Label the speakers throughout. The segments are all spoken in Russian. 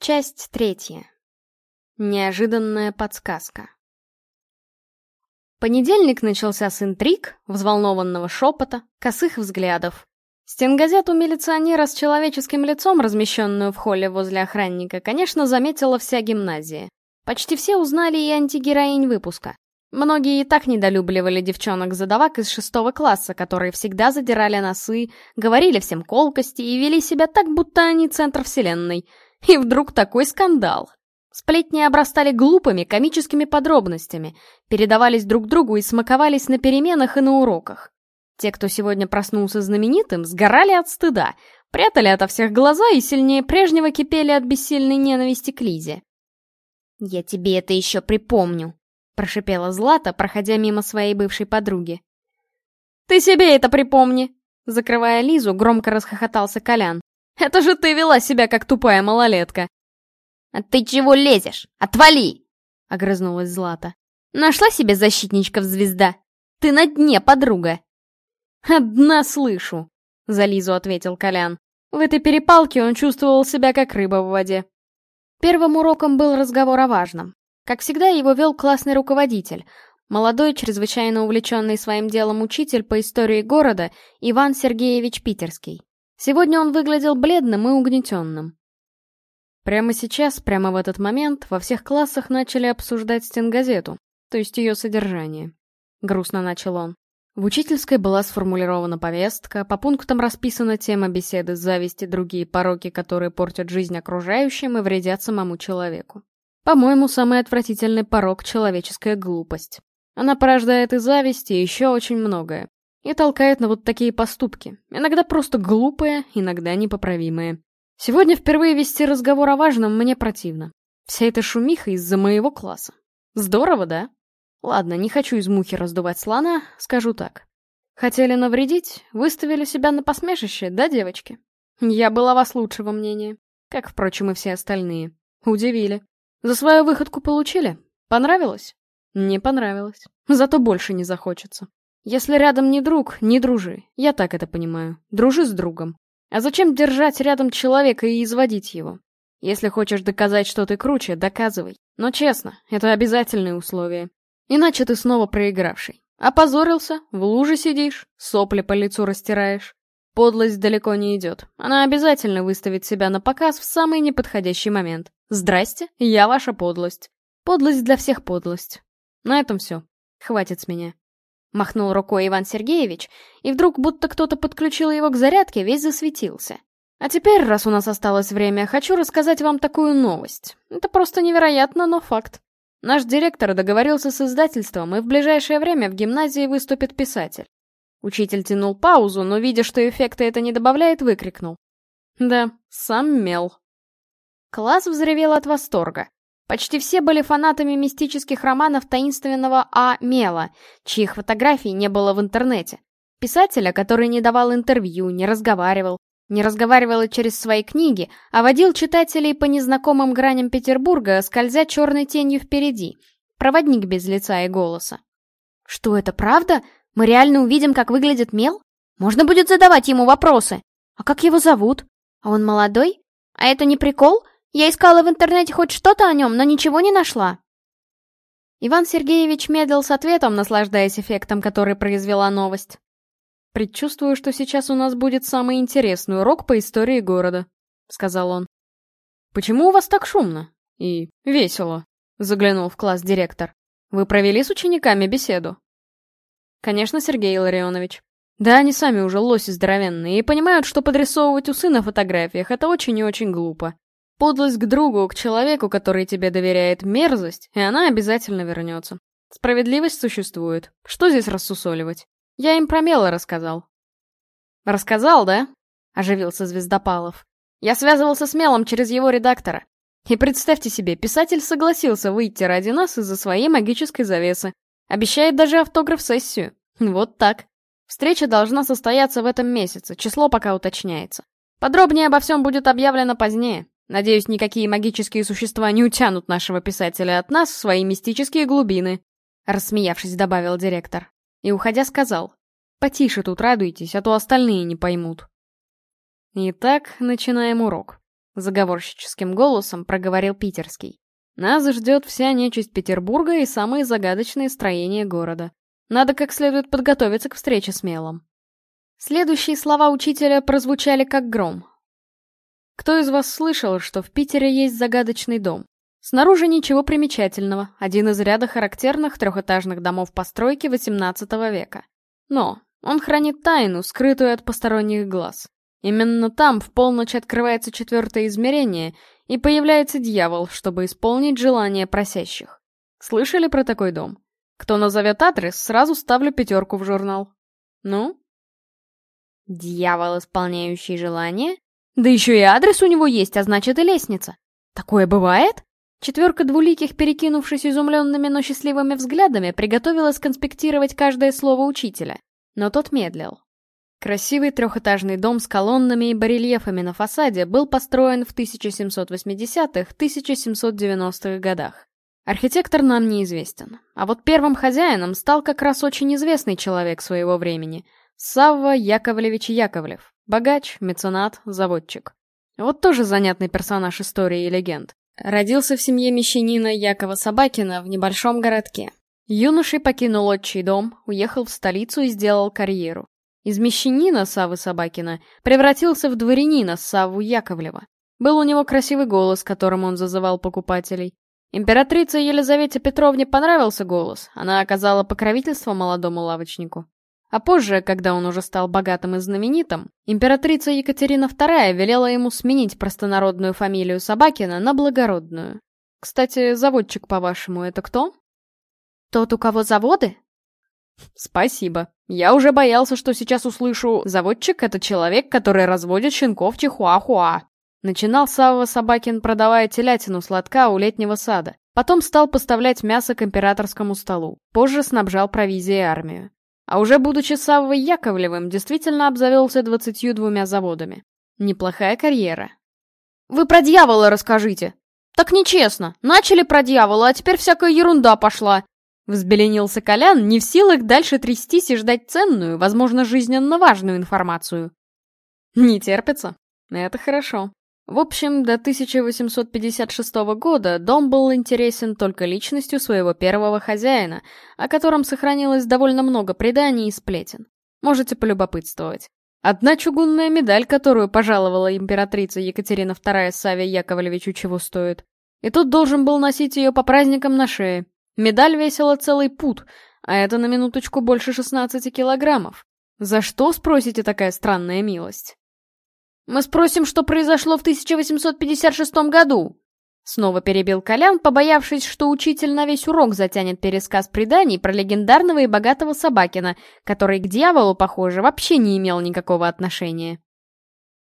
Speaker 1: Часть третья. Неожиданная подсказка. Понедельник начался с интриг, взволнованного шепота, косых взглядов. Стенгазету милиционера с человеческим лицом, размещенную в холле возле охранника, конечно, заметила вся гимназия. Почти все узнали и антигероинь выпуска. Многие и так недолюбливали девчонок-задавак из шестого класса, которые всегда задирали носы, говорили всем колкости и вели себя так, будто они центр вселенной — и вдруг такой скандал. Сплетни обрастали глупыми комическими подробностями, передавались друг другу и смаковались на переменах и на уроках. Те, кто сегодня проснулся знаменитым, сгорали от стыда, прятали ото всех глаза и сильнее прежнего кипели от бессильной ненависти к Лизе. «Я тебе это еще припомню», — прошипела Злата, проходя мимо своей бывшей подруги. «Ты себе это припомни!» Закрывая Лизу, громко расхохотался Колян. Это же ты вела себя как тупая малолетка. А ты чего лезешь? Отвали! Огрызнулась Злата. Нашла себе защитничков звезда. Ты на дне, подруга. Одна слышу, за Лизу ответил Колян. В этой перепалке он чувствовал себя как рыба в воде. Первым уроком был разговор о важном. Как всегда, его вел классный руководитель, молодой, чрезвычайно увлеченный своим делом учитель по истории города Иван Сергеевич Питерский. Сегодня он выглядел бледным и угнетенным. Прямо сейчас, прямо в этот момент, во всех классах начали обсуждать стенгазету, то есть ее содержание. Грустно начал он. В учительской была сформулирована повестка, по пунктам расписана тема беседы зависти другие пороки, которые портят жизнь окружающим и вредят самому человеку. По-моему, самый отвратительный порок — человеческая глупость. Она порождает и зависть, и еще очень многое и толкает на вот такие поступки, иногда просто глупые, иногда непоправимые. Сегодня впервые вести разговор о важном мне противно. Вся эта шумиха из-за моего класса. Здорово, да? Ладно, не хочу из мухи раздувать слона, скажу так. Хотели навредить, выставили себя на посмешище, да, девочки? Я была вас лучшего мнения, как, впрочем, и все остальные. Удивили. За свою выходку получили? Понравилось? Не понравилось. Зато больше не захочется. Если рядом не друг, не дружи. Я так это понимаю. Дружи с другом. А зачем держать рядом человека и изводить его? Если хочешь доказать, что ты круче, доказывай. Но честно, это обязательное условие. Иначе ты снова проигравший. Опозорился, в луже сидишь, сопли по лицу растираешь. Подлость далеко не идет. Она обязательно выставит себя на показ в самый неподходящий момент. Здрасте, я ваша подлость. Подлость для всех подлость. На этом все. Хватит с меня. Махнул рукой Иван Сергеевич, и вдруг, будто кто-то подключил его к зарядке, весь засветился. А теперь, раз у нас осталось время, хочу рассказать вам такую новость. Это просто невероятно, но факт. Наш директор договорился с издательством, и в ближайшее время в гимназии выступит писатель. Учитель тянул паузу, но, видя, что эффекта это не добавляет, выкрикнул. Да, сам мел. Класс взревел от восторга. Почти все были фанатами мистических романов таинственного А. Мела, чьих фотографий не было в интернете. Писателя, который не давал интервью, не разговаривал, не разговаривал и через свои книги, а водил читателей по незнакомым граням Петербурга, скользя черной тенью впереди. Проводник без лица и голоса. «Что это, правда? Мы реально увидим, как выглядит Мел? Можно будет задавать ему вопросы. А как его зовут? А он молодой? А это не прикол? Я искала в интернете хоть что-то о нем, но ничего не нашла. Иван Сергеевич медлил с ответом, наслаждаясь эффектом, который произвела новость. «Предчувствую, что сейчас у нас будет самый интересный урок по истории города», — сказал он. «Почему у вас так шумно? И весело?» — заглянул в класс директор. «Вы провели с учениками беседу?» «Конечно, Сергей Илларионович. Да, они сами уже лоси здоровенные и понимают, что подрисовывать усы на фотографиях — это очень и очень глупо. Подлость к другу, к человеку, который тебе доверяет, мерзость, и она обязательно вернется. Справедливость существует. Что здесь рассусоливать? Я им про Мела рассказал. Рассказал, да? Оживился Звездопалов. Я связывался с Мелом через его редактора. И представьте себе, писатель согласился выйти ради нас из-за своей магической завесы. Обещает даже автограф-сессию. Вот так. Встреча должна состояться в этом месяце, число пока уточняется. Подробнее обо всем будет объявлено позднее. Надеюсь, никакие магические существа не утянут нашего писателя от нас в свои мистические глубины», — рассмеявшись, добавил директор. И, уходя, сказал, «Потише тут радуйтесь, а то остальные не поймут». Итак, начинаем урок. заговорщическим голосом проговорил Питерский. Нас ждет вся нечисть Петербурга и самые загадочные строения города. Надо как следует подготовиться к встрече с Мелом. Следующие слова учителя прозвучали как гром. Кто из вас слышал, что в Питере есть загадочный дом? Снаружи ничего примечательного, один из ряда характерных трехэтажных домов постройки XVIII века. Но он хранит тайну, скрытую от посторонних глаз. Именно там в полночь открывается четвертое измерение, и появляется дьявол, чтобы исполнить желания просящих. Слышали про такой дом? Кто назовет адрес, сразу ставлю пятерку в журнал. Ну? Дьявол, исполняющий желания? Да еще и адрес у него есть, а значит и лестница. Такое бывает? Четверка двуликих, перекинувшись изумленными, но счастливыми взглядами, приготовилась конспектировать каждое слово учителя. Но тот медлил. Красивый трехэтажный дом с колоннами и барельефами на фасаде был построен в 1780-1790-х годах. Архитектор нам неизвестен. А вот первым хозяином стал как раз очень известный человек своего времени — Савва Яковлевич Яковлев. Богач, меценат, заводчик. Вот тоже занятный персонаж истории и легенд. Родился в семье мещанина Якова Собакина в небольшом городке. Юношей покинул отчий дом, уехал в столицу и сделал карьеру. Из мещанина Савы Собакина превратился в дворянина Савву Яковлева. Был у него красивый голос, которым он зазывал покупателей. Императрице Елизавете Петровне понравился голос, она оказала покровительство молодому лавочнику. А позже, когда он уже стал богатым и знаменитым, императрица Екатерина II велела ему сменить простонародную фамилию Собакина на благородную. Кстати, заводчик, по-вашему, это кто? Тот, у кого заводы? Спасибо. Я уже боялся, что сейчас услышу «заводчик — это человек, который разводит щенков чихуахуа». Начинал Савва Собакин, продавая телятину сладка у летнего сада. Потом стал поставлять мясо к императорскому столу. Позже снабжал провизией армию. А уже будучи Саввой Яковлевым, действительно обзавелся двадцатью двумя заводами. Неплохая карьера. «Вы про дьявола расскажите!» «Так нечестно! Начали про дьявола, а теперь всякая ерунда пошла!» Взбеленился Колян, не в силах дальше трястись и ждать ценную, возможно, жизненно важную информацию. Не терпится? Это хорошо. В общем, до 1856 года дом был интересен только личностью своего первого хозяина, о котором сохранилось довольно много преданий и сплетен. Можете полюбопытствовать. Одна чугунная медаль, которую пожаловала императрица Екатерина II Саве Яковлевичу, чего стоит. И тут должен был носить ее по праздникам на шее, Медаль весила целый пут, а это на минуточку больше 16 килограммов. За что, спросите, такая странная милость? Мы спросим, что произошло в 1856 году. Снова перебил Колян, побоявшись, что учитель на весь урок затянет пересказ преданий про легендарного и богатого Собакина, который к дьяволу, похоже, вообще не имел никакого отношения.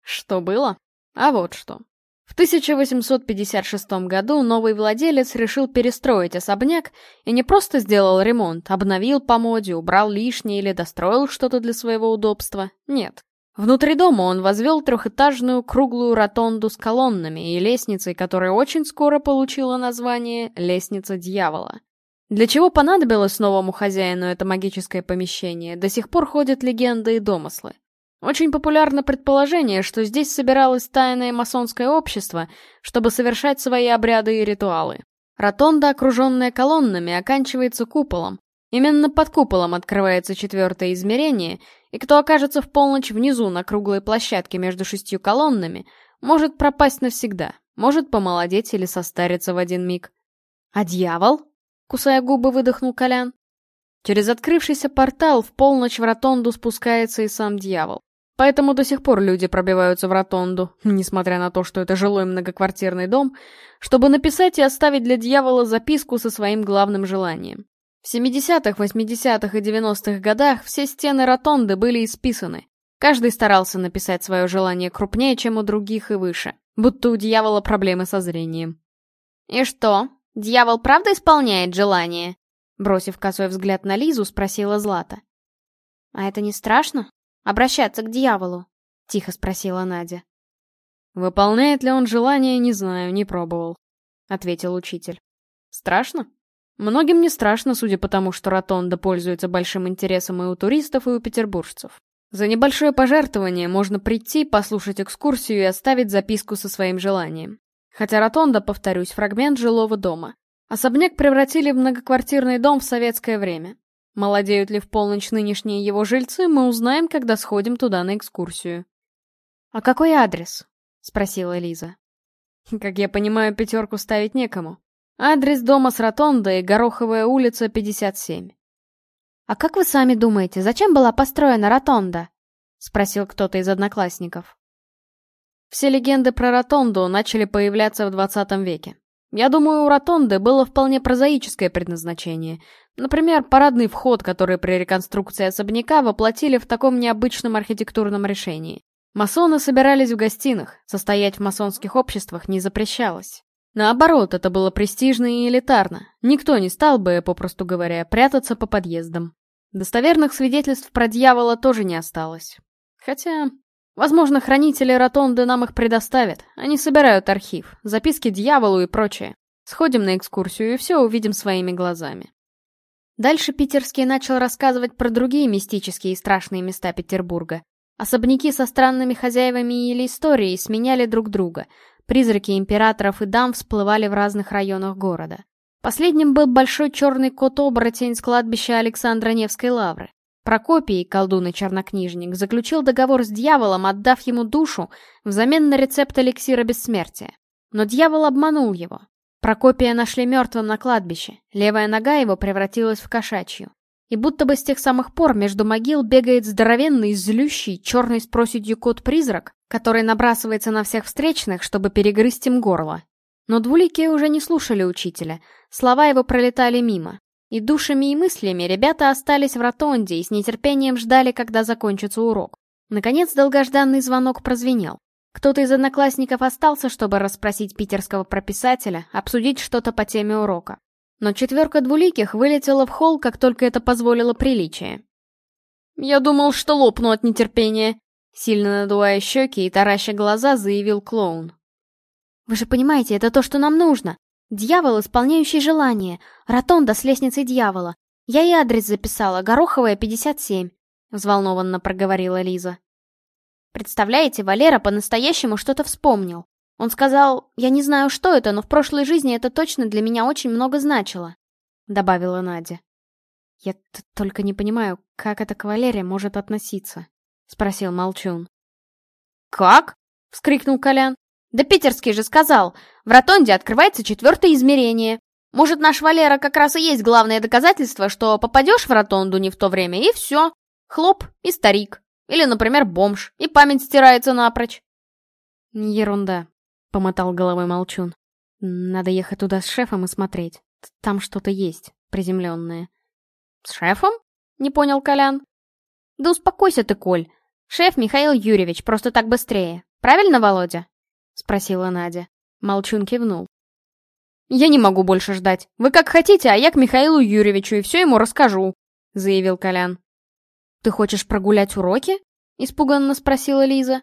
Speaker 1: Что было? А вот что. В 1856 году новый владелец решил перестроить особняк и не просто сделал ремонт, обновил по моде, убрал лишнее или достроил что-то для своего удобства. Нет. Внутри дома он возвел трехэтажную круглую ротонду с колоннами и лестницей, которая очень скоро получила название «Лестница дьявола». Для чего понадобилось новому хозяину это магическое помещение, до сих пор ходят легенды и домыслы. Очень популярно предположение, что здесь собиралось тайное масонское общество, чтобы совершать свои обряды и ритуалы. Ротонда, окруженная колоннами, оканчивается куполом. Именно под куполом открывается четвертое измерение, и кто окажется в полночь внизу на круглой площадке между шестью колоннами, может пропасть навсегда, может помолодеть или состариться в один миг. «А дьявол?» — кусая губы, выдохнул Колян. Через открывшийся портал в полночь в ротонду спускается и сам дьявол. Поэтому до сих пор люди пробиваются в ротонду, несмотря на то, что это жилой многоквартирный дом, чтобы написать и оставить для дьявола записку со своим главным желанием. В 70-х, 80-х и 90-х годах все стены ротонды были исписаны. Каждый старался написать свое желание крупнее, чем у других и выше, будто у дьявола проблемы со зрением. «И что, дьявол правда исполняет желание?» Бросив косой взгляд на Лизу, спросила Злата. «А это не страшно?» Обращаться к дьяволу?» — тихо спросила Надя. «Выполняет ли он желание, не знаю, не пробовал», — ответил учитель. «Страшно?» Многим не страшно, судя по тому, что ротонда пользуется большим интересом и у туристов, и у петербуржцев. За небольшое пожертвование можно прийти, послушать экскурсию и оставить записку со своим желанием. Хотя ротонда, повторюсь, фрагмент жилого дома. Особняк превратили в многоквартирный дом в советское время. Молодеют ли в полночь нынешние его жильцы, мы узнаем, когда сходим туда на экскурсию. «А какой адрес?» — спросила Лиза. «Как я понимаю, пятерку ставить некому. Адрес дома с ротондой — Гороховая улица, 57.
Speaker 2: «А как вы сами думаете, зачем была построена ротонда?» — спросил кто-то из одноклассников.
Speaker 1: Все легенды про ротонду начали появляться в 20 веке. Я думаю, у ротонды было вполне прозаическое предназначение. Например, парадный вход, который при реконструкции особняка воплотили в таком необычном архитектурном решении. Масоны собирались в гостиных, состоять в масонских обществах не запрещалось. Наоборот, это было престижно и элитарно. Никто не стал бы, попросту говоря, прятаться по подъездам. Достоверных свидетельств про дьявола тоже не осталось. Хотя, возможно, хранители ротонды нам их предоставят. Они собирают архив, записки дьяволу и прочее. Сходим на экскурсию и все увидим своими глазами. Дальше Питерский начал рассказывать про другие мистические и страшные места Петербурга. Особняки со странными хозяевами или историей сменяли друг друга. Призраки императоров и дам всплывали в разных районах города. Последним был большой черный кот-оборотень с кладбища Александра Невской лавры. Прокопий, колдун и чернокнижник, заключил договор с дьяволом, отдав ему душу взамен на рецепт эликсира бессмертия. Но дьявол обманул его. Прокопия нашли мертвым на кладбище, левая нога его превратилась в кошачью. И будто бы с тех самых пор между могил бегает здоровенный, злющий, черный с проседью кот-призрак, который набрасывается на всех встречных, чтобы перегрызть им горло. Но двуликие уже не слушали учителя, слова его пролетали мимо. И душами и мыслями ребята остались в ротонде и с нетерпением ждали, когда закончится урок. Наконец долгожданный звонок прозвенел. Кто-то из одноклассников остался, чтобы расспросить питерского прописателя, обсудить что-то по теме урока. Но четверка двуликих вылетела в холл, как только это позволило приличие. «Я думал, что лопну от нетерпения», — сильно надувая щеки и тараща глаза, заявил клоун.
Speaker 2: Вы же понимаете, это то, что нам нужно. Дьявол, исполняющий желание. Ротонда с лестницей дьявола. Я и адрес записала. Гороховая, 57. Взволнованно проговорила Лиза. Представляете, Валера по-настоящему что-то вспомнил. Он сказал, я не знаю, что это, но в прошлой жизни это точно для меня очень много значило. Добавила Надя.
Speaker 1: Я только не понимаю, как это к Валере может относиться. Спросил Молчун.
Speaker 3: «Как?» — вскрикнул Колян. Да питерский же сказал, в ротонде открывается четвертое измерение. Может, наш Валера как раз и есть главное доказательство, что попадешь в ротонду не в то время, и все. Хлоп и старик. Или, например, бомж, и память стирается напрочь.
Speaker 1: Ерунда, — помотал головой Молчун. Надо ехать туда с шефом и смотреть. Там что-то есть, приземленное.
Speaker 3: С шефом? Не понял Колян. Да успокойся ты, Коль. Шеф Михаил Юрьевич, просто так быстрее. Правильно, Володя?
Speaker 1: — спросила Надя. Молчун кивнул.
Speaker 3: «Я не могу больше ждать. Вы как хотите, а я к Михаилу Юрьевичу и все ему расскажу», — заявил Колян.
Speaker 1: «Ты хочешь прогулять уроки?» — испуганно спросила Лиза.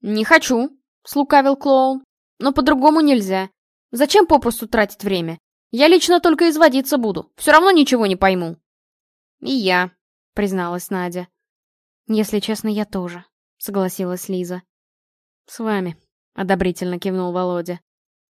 Speaker 3: «Не хочу», — слукавил клоун. «Но по-другому нельзя. Зачем попросту тратить время? Я лично только изводиться буду. Все равно ничего не пойму».
Speaker 1: «И я», — призналась Надя. «Если честно, я тоже», — согласилась Лиза. «С вами», одобрительно кивнул Володя.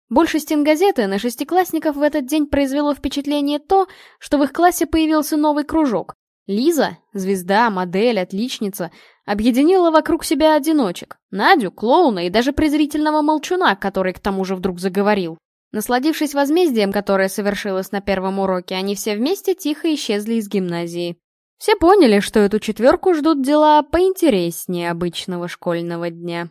Speaker 1: Больше стенгазеты на шестиклассников в этот день произвело впечатление то, что в их классе появился новый кружок. Лиза, звезда, модель, отличница, объединила вокруг себя одиночек. Надю, клоуна и даже презрительного молчуна, который к тому же вдруг заговорил. Насладившись возмездием, которое совершилось на первом уроке, они все вместе тихо исчезли из гимназии. Все поняли, что эту четверку ждут дела поинтереснее обычного школьного дня.